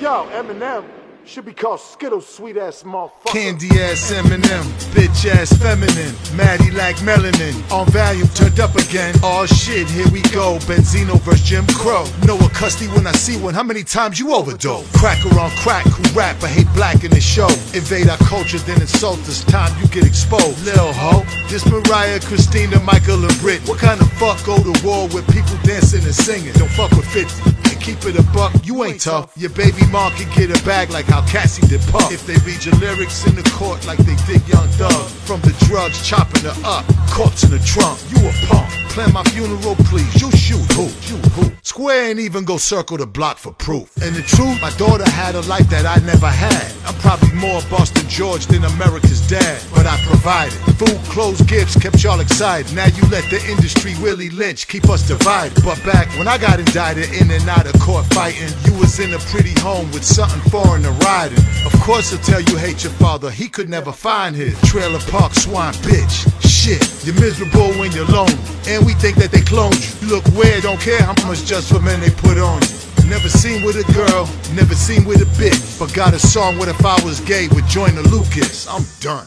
Yo, Eminem should be called Skittles, sweet ass motherfucker. Candy ass Eminem, bitch ass feminine, Maddie like melanin. On volume turned up again. Oh shit, here we go. Benzino vs Jim Crow. Noah Custy when I see one. How many times you overdose? Cracker on crack, who rap? I hate black in the show. Invade our culture, then insult us. Time you get exposed. Lil ho, this Mariah, Christina, Michael, and Brit. What kind of fuck go to war with people dancing and singing? Don't fuck with 50 and keep it a buck. You ain't tough. Your baby mom can get a bag like how Cassie did Puff. If they read your lyrics in the court like they did Young Thug. From the drugs, chopping her up. Corpse in the trunk. You a punk. Plan my funeral, please. You shoot who? You who? Square ain't even go circle the block for proof. And the truth, my daughter had a life that I never had. I'm probably more Boston George than America's dad, but I provided. Food, clothes, gifts kept y'all excited. Now you let the industry Willie Lynch keep us divided. But back when I got indicted in and out court fighting, you was in a pretty home with something foreign to riding. Of course, he'll tell you hate your father. He could never find his trailer park swine bitch. Shit, you're miserable when you're lonely. And we think that they cloned you. You look weird, don't care how much just for men they put on you. Never seen with a girl, never seen with a bitch. But got a song, What If I Was Gay with Joyner Lucas? I'm done.